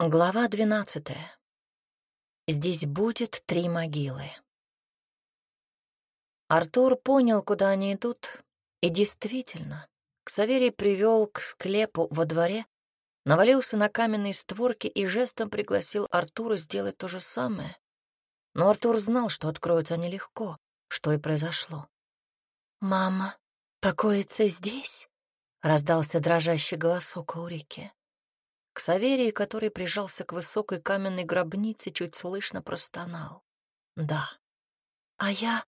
Глава двенадцатая. Здесь будет три могилы. Артур понял, куда они идут, и действительно, Ксаверий привел к склепу во дворе, навалился на каменные створки и жестом пригласил Артура сделать то же самое. Но Артур знал, что откроются они легко, что и произошло. «Мама покоится здесь?» — раздался дрожащий голосок Аурики. Ксаверий, который прижался к высокой каменной гробнице, чуть слышно простонал. «Да». «А я...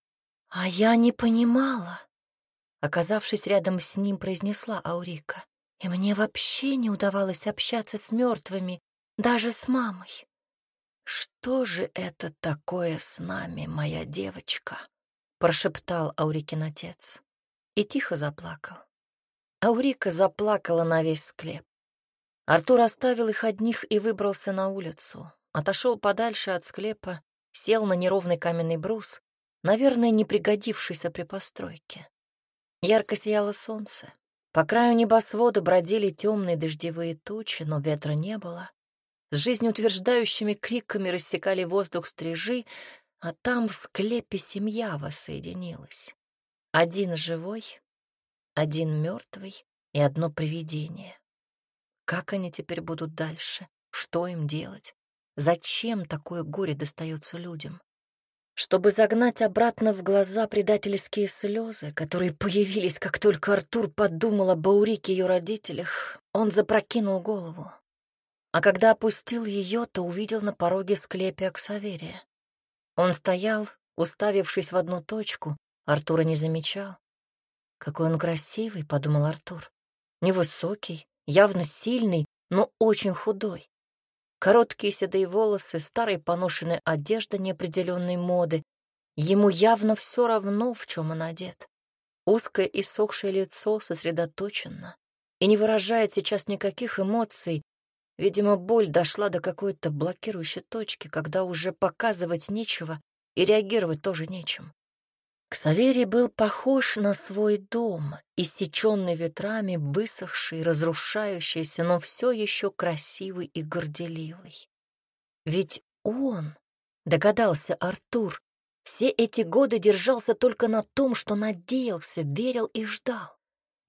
а я не понимала», — оказавшись рядом с ним, произнесла Аурика. «И мне вообще не удавалось общаться с мертвыми, даже с мамой». «Что же это такое с нами, моя девочка?» — прошептал Аурикин отец и тихо заплакал. Аурика заплакала на весь склеп. Артур оставил их одних и выбрался на улицу. Отошел подальше от склепа, сел на неровный каменный брус, наверное, не пригодившийся при постройке. Ярко сияло солнце. По краю небосвода бродили темные дождевые тучи, но ветра не было. С жизнеутверждающими криками рассекали воздух стрижи, а там в склепе семья воссоединилась. Один живой, один мертвый и одно привидение. Как они теперь будут дальше? Что им делать? Зачем такое горе достается людям? Чтобы загнать обратно в глаза предательские слезы, которые появились, как только Артур подумал об Аурике и ее родителях, он запрокинул голову. А когда опустил ее, то увидел на пороге склепе Аксаверия. Он стоял, уставившись в одну точку, Артура не замечал. «Какой он красивый», — подумал Артур. «Невысокий, явно сильный, но очень худой. Короткие седые волосы, старая поношенная одежда неопределенной моды. Ему явно все равно, в чем он одет. Узкое и сохшее лицо сосредоточено и не выражает сейчас никаких эмоций. Видимо, боль дошла до какой-то блокирующей точки, когда уже показывать нечего и реагировать тоже нечем. Ксаверий был похож на свой дом, иссеченный ветрами, высохший, разрушающийся, но все еще красивый и горделивый. Ведь он, догадался Артур, все эти годы держался только на том, что надеялся, верил и ждал.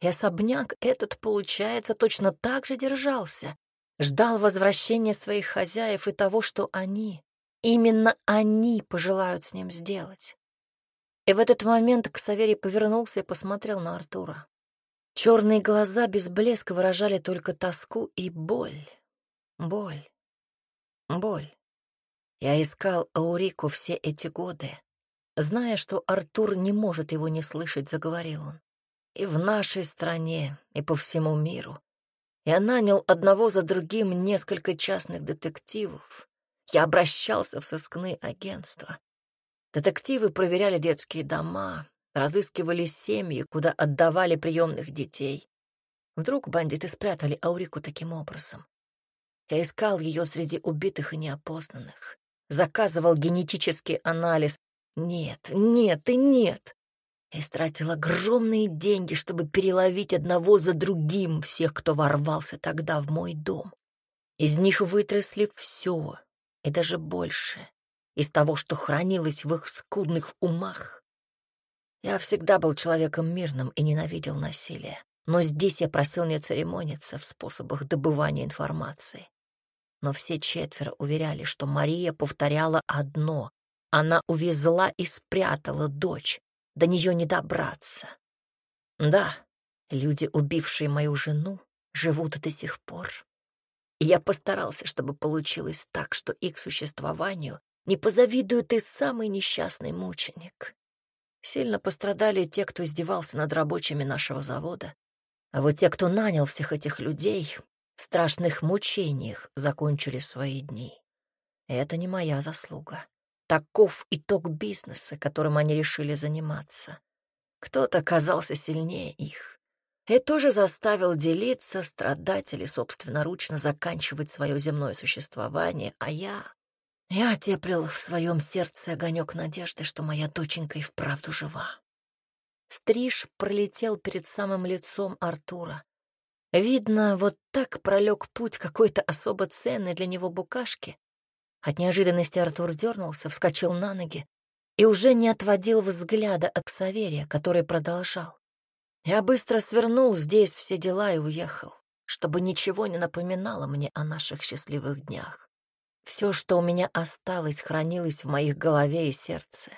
И особняк этот, получается, точно так же держался. Ждал возвращения своих хозяев и того, что они, именно они пожелают с ним сделать. И в этот момент Ксаверий повернулся и посмотрел на Артура. Черные глаза без блеска выражали только тоску и боль. Боль. Боль. Я искал Аурику все эти годы. Зная, что Артур не может его не слышать, заговорил он. И в нашей стране, и по всему миру. Я нанял одного за другим несколько частных детективов. Я обращался в сыскные агентства. Детективы проверяли детские дома, разыскивали семьи, куда отдавали приемных детей. Вдруг бандиты спрятали Аурику таким образом. Я искал ее среди убитых и неопознанных. Заказывал генетический анализ. Нет, нет и нет. Я истратил огромные деньги, чтобы переловить одного за другим всех, кто ворвался тогда в мой дом. Из них вытрясли все, и даже больше из того, что хранилось в их скудных умах. Я всегда был человеком мирным и ненавидел насилие, но здесь я просил не церемониться в способах добывания информации. Но все четверо уверяли, что Мария повторяла одно — она увезла и спрятала дочь, до нее не добраться. Да, люди, убившие мою жену, живут до сих пор. И я постарался, чтобы получилось так, что их существованию не позавидует и самый несчастный мученик. Сильно пострадали те, кто издевался над рабочими нашего завода. А вот те, кто нанял всех этих людей, в страшных мучениях закончили свои дни. Это не моя заслуга. Таков итог бизнеса, которым они решили заниматься. Кто-то оказался сильнее их. И тоже заставил делиться, страдать или собственноручно заканчивать свое земное существование, а я... Я теплил в своем сердце огонек надежды, что моя доченька и вправду жива. Стриж пролетел перед самым лицом Артура. Видно, вот так пролег путь какой-то особо ценной для него букашки. От неожиданности Артур дернулся, вскочил на ноги и уже не отводил взгляда от Ксаверия, который продолжал. Я быстро свернул здесь все дела и уехал, чтобы ничего не напоминало мне о наших счастливых днях. Все, что у меня осталось, хранилось в моих голове и сердце.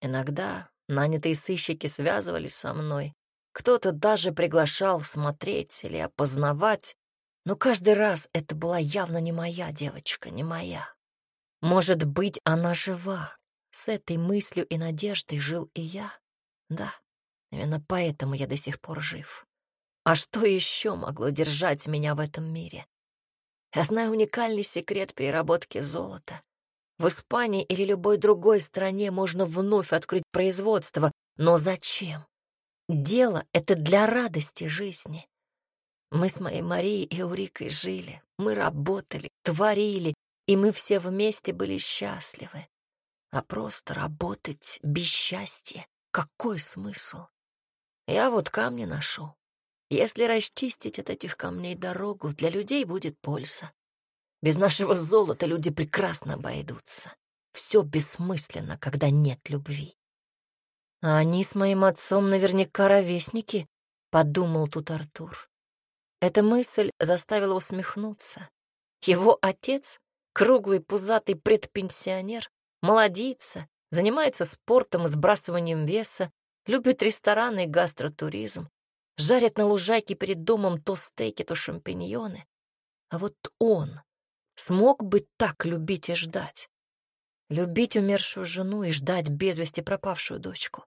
Иногда нанятые сыщики связывались со мной, кто-то даже приглашал смотреть или опознавать, но каждый раз это была явно не моя девочка, не моя. Может быть, она жива. С этой мыслью и надеждой жил и я. Да, именно поэтому я до сих пор жив. А что еще могло держать меня в этом мире? Я знаю уникальный секрет переработки золота. В Испании или любой другой стране можно вновь открыть производство, но зачем? Дело — это для радости жизни. Мы с моей Марией и Урикой жили, мы работали, творили, и мы все вместе были счастливы. А просто работать без счастья — какой смысл? Я вот камни ношу. Если расчистить от этих камней дорогу, для людей будет польза. Без нашего золота люди прекрасно обойдутся. Все бессмысленно, когда нет любви. А они с моим отцом наверняка ровесники, подумал тут Артур. Эта мысль заставила усмехнуться. Его отец, круглый пузатый предпенсионер, молодится, занимается спортом и сбрасыванием веса, любит рестораны и гастротуризм, жарит на лужайке перед домом то стейки, то шампиньоны. А вот он смог бы так любить и ждать. Любить умершую жену и ждать без вести пропавшую дочку.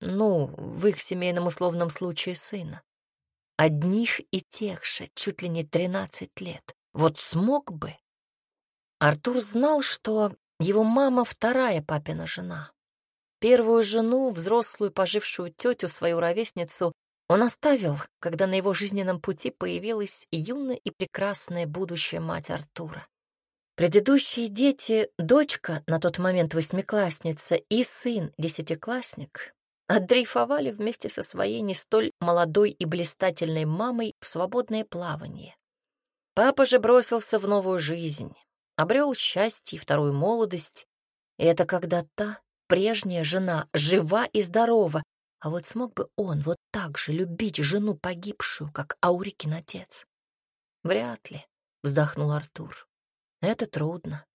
Ну, в их семейном условном случае сына. Одних и тех же, чуть ли не тринадцать лет. Вот смог бы? Артур знал, что его мама вторая папина жена. Первую жену, взрослую пожившую тетю, свою ровесницу, он оставил, когда на его жизненном пути появилась юная и прекрасная будущая мать Артура. Предыдущие дети, дочка, на тот момент восьмиклассница, и сын, десятиклассник, отдрейфовали вместе со своей не столь молодой и блистательной мамой в свободное плавание. Папа же бросился в новую жизнь, обрел счастье и вторую молодость, и это когда та, прежняя жена, жива и здорова, а вот смог бы он вот так же любить жену погибшую, как Аурикин отец? Вряд ли, вздохнул Артур. Это трудно.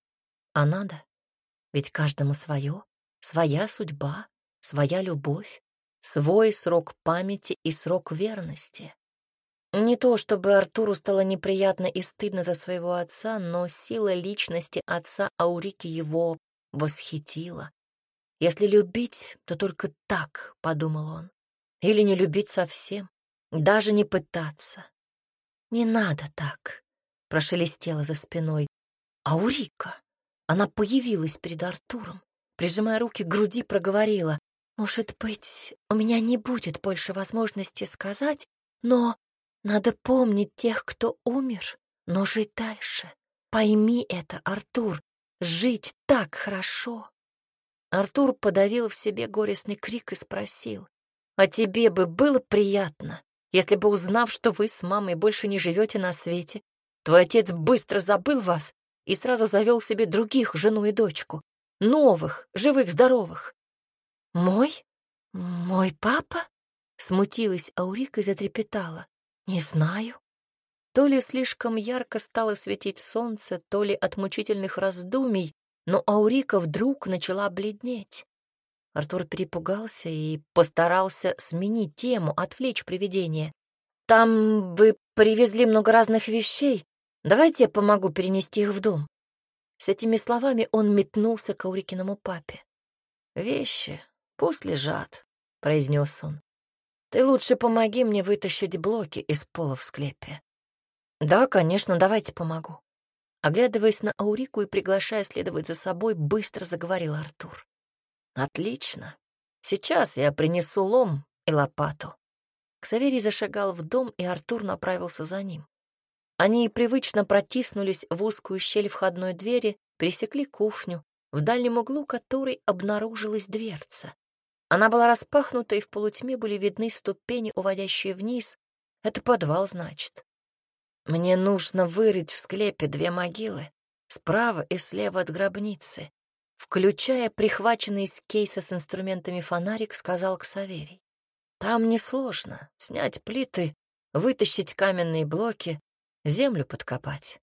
А надо? Ведь каждому свое, своя судьба, своя любовь, свой срок памяти и срок верности. Не то чтобы Артуру стало неприятно и стыдно за своего отца, но сила личности отца Аурики его восхитила. Если любить, то только так, — подумал он. Или не любить совсем, даже не пытаться. «Не надо так», — прошелестело за спиной. «Аурика!» Она появилась перед Артуром, прижимая руки к груди, проговорила. Может быть, у меня не будет больше возможности сказать, но надо помнить тех, кто умер, но жить дальше. Пойми это, Артур, жить так хорошо. Артур подавил в себе горестный крик и спросил, «А тебе бы было приятно, если бы, узнав, что вы с мамой больше не живете на свете, твой отец быстро забыл вас и сразу завел себе других, жену и дочку, новых, живых, здоровых? «Мой? Мой папа?» Смутилась Аурика и затрепетала. «Не знаю». То ли слишком ярко стало светить солнце, то ли от мучительных раздумий, но Аурика вдруг начала бледнеть. Артур перепугался и постарался сменить тему, отвлечь привидение. «Там вы привезли много разных вещей. Давайте я помогу перенести их в дом». С этими словами он метнулся к Аурикиному папе. «Вещи «Пусть лежат», — произнес он. «Ты лучше помоги мне вытащить блоки из пола в склепе». «Да, конечно, давайте помогу». Оглядываясь на Аурику и приглашая следовать за собой, быстро заговорил Артур. «Отлично. Сейчас я принесу лом и лопату». Ксаверий зашагал в дом, и Артур направился за ним. Они привычно протиснулись в узкую щель входной двери, пересекли кухню, в дальнем углу которой обнаружилась дверца. Она была распахнута, и в полутьме были видны ступени, уводящие вниз, Это подвал, значит. Мне нужно вырыть в склепе две могилы, справа и слева от гробницы. Включая прихваченный из кейса с инструментами фонарик, сказал Ксаверий. Там несложно снять плиты, вытащить каменные блоки, землю подкопать.